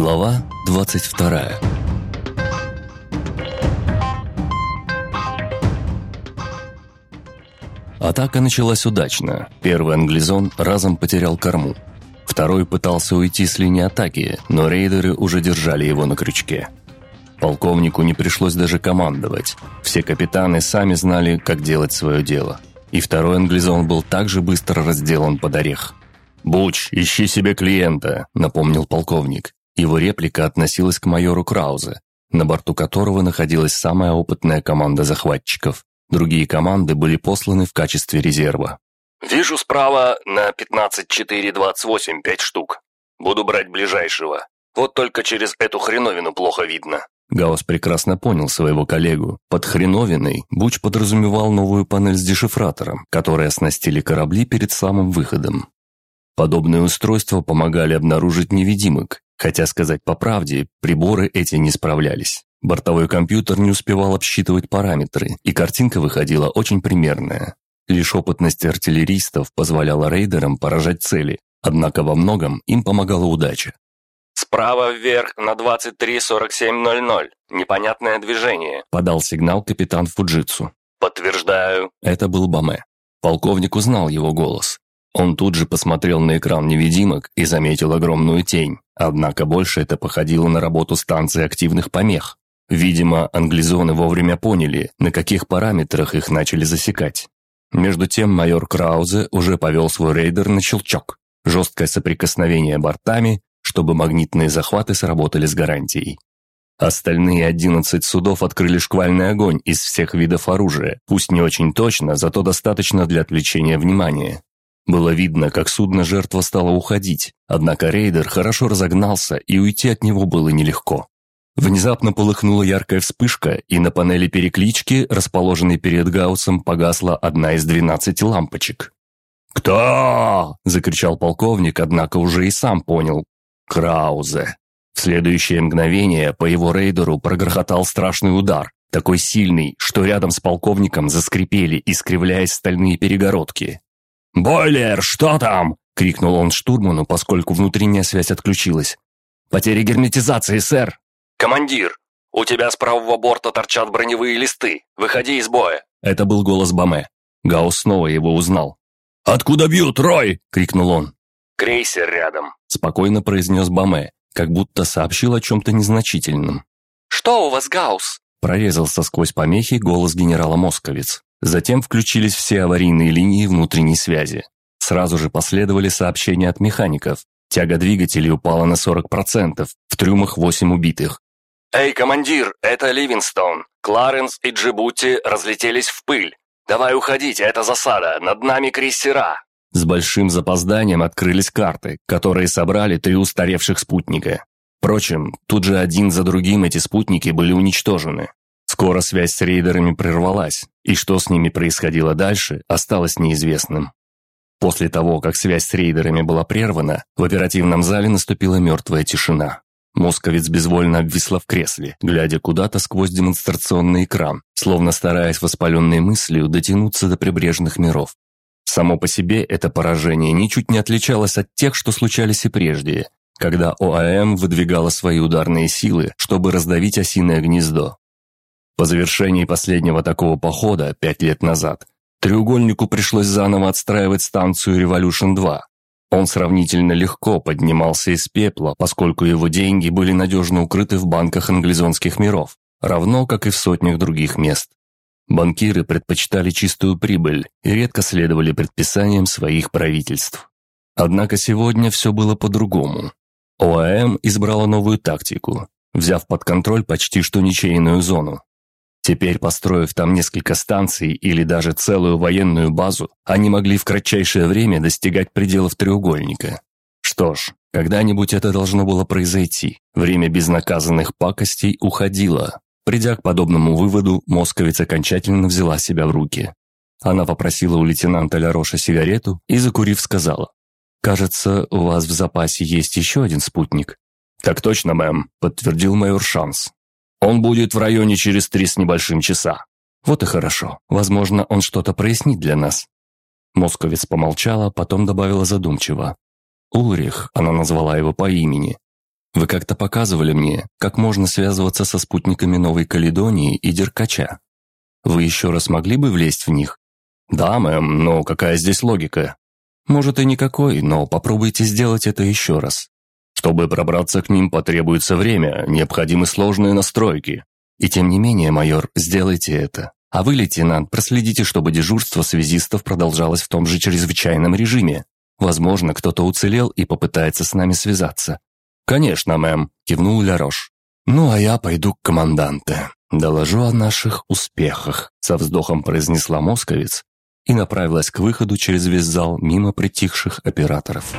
Глава 22 Атака началась удачно. Первый англизон разом потерял корму. Второй пытался уйти с линии атаки, но рейдеры уже держали его на крючке. Полковнику не пришлось даже командовать. Все капитаны сами знали, как делать свое дело. И второй англизон был также быстро разделан под орех. «Буч, ищи себе клиента», — напомнил полковник. Его реплика относилась к майору Краузе, на борту которого находилась самая опытная команда захватчиков. Другие команды были посланы в качестве резерва. «Вижу справа на 15-4-28 пять штук. Буду брать ближайшего. Вот только через эту хреновину плохо видно». Гаус прекрасно понял своего коллегу. Под хреновиной Буч подразумевал новую панель с дешифратором, которой оснастили корабли перед самым выходом. Подобные устройства помогали обнаружить невидимок, хотя сказать по правде, приборы эти не справлялись. Бортовой компьютер не успевал обсчитывать параметры, и картинка выходила очень примерная. Лишь опытность артиллеристов позволяла рейдерам поражать цели, однако во многом им помогала удача. «Справа вверх на 23.47.00. Непонятное движение», – подал сигнал капитан Фуджитсу. «Подтверждаю». Это был Баме. Полковник узнал его голос. Он тут же посмотрел на экран невидимок и заметил огромную тень, однако больше это походило на работу станции активных помех. Видимо, англизоны вовремя поняли, на каких параметрах их начали засекать. Между тем майор Краузе уже повел свой рейдер на щелчок. Жесткое соприкосновение бортами, чтобы магнитные захваты сработали с гарантией. Остальные 11 судов открыли шквальный огонь из всех видов оружия, пусть не очень точно, зато достаточно для отвлечения внимания. Было видно, как судно жертва стало уходить, однако рейдер хорошо разогнался, и уйти от него было нелегко. Внезапно полыхнула яркая вспышка, и на панели переклички, расположенной перед Гаусом, погасла одна из двенадцати лампочек. «Кто?» – закричал полковник, однако уже и сам понял. «Краузе». В следующее мгновение по его рейдеру прогрохотал страшный удар, такой сильный, что рядом с полковником заскрипели, искривляясь стальные перегородки. «Бойлер, что там?» — крикнул он штурману, поскольку внутренняя связь отключилась. «Потеря герметизации, сэр!» «Командир, у тебя с правого борта торчат броневые листы. Выходи из боя!» Это был голос Баме. Гаус снова его узнал. «Откуда бьют, Рой?» — крикнул он. «Крейсер рядом», — спокойно произнес Баме, как будто сообщил о чем-то незначительном. «Что у вас, Гаус?» Прорезался сквозь помехи голос генерала Московец. Затем включились все аварийные линии внутренней связи. Сразу же последовали сообщения от механиков. Тяга двигателей упала на 40%, в трюмах 8 убитых. «Эй, командир, это Ливинстоун. Кларенс и Джибути разлетелись в пыль. Давай уходить, это засада, над нами крейсера». С большим запозданием открылись карты, которые собрали три устаревших спутника. Впрочем, тут же один за другим эти спутники были уничтожены. Скоро связь с рейдерами прервалась, и что с ними происходило дальше, осталось неизвестным. После того, как связь с рейдерами была прервана, в оперативном зале наступила мертвая тишина. Московец безвольно обвисла в кресле, глядя куда-то сквозь демонстрационный экран, словно стараясь воспаленной мыслью дотянуться до прибрежных миров. Само по себе это поражение ничуть не отличалось от тех, что случались и прежде, когда ОАМ выдвигала свои ударные силы, чтобы раздавить осиное гнездо. По завершении последнего такого похода, пять лет назад, треугольнику пришлось заново отстраивать станцию «Революшн-2». Он сравнительно легко поднимался из пепла, поскольку его деньги были надежно укрыты в банках англизонских миров, равно как и в сотнях других мест. Банкиры предпочитали чистую прибыль и редко следовали предписаниям своих правительств. Однако сегодня все было по-другому. ОАМ избрала новую тактику, взяв под контроль почти что ничейную зону. Теперь, построив там несколько станций или даже целую военную базу, они могли в кратчайшее время достигать пределов треугольника. Что ж, когда-нибудь это должно было произойти. Время безнаказанных пакостей уходило. Придя к подобному выводу, московица окончательно взяла себя в руки. Она попросила у лейтенанта Лароша сигарету и, закурив, сказала, «Кажется, у вас в запасе есть еще один спутник». «Так точно, мэм», — подтвердил майор Шанс. Он будет в районе через три с небольшим часа. Вот и хорошо. Возможно, он что-то прояснит для нас. Московец помолчала, потом добавила задумчиво. Улрих, она назвала его по имени. Вы как-то показывали мне, как можно связываться со спутниками Новой Каледонии и Деркача. Вы еще раз могли бы влезть в них? Да, мэм, но какая здесь логика? Может и никакой, но попробуйте сделать это еще раз. Чтобы пробраться к ним потребуется время, необходимы сложные настройки. И тем не менее, майор, сделайте это. А вы, лейтенант, проследите, чтобы дежурство связистов продолжалось в том же чрезвычайном режиме. Возможно, кто-то уцелел и попытается с нами связаться. «Конечно, мэм», – кивнул Лярош. «Ну, а я пойду к команданте. Доложу о наших успехах», – со вздохом произнесла московец и направилась к выходу через весь зал мимо притихших операторов.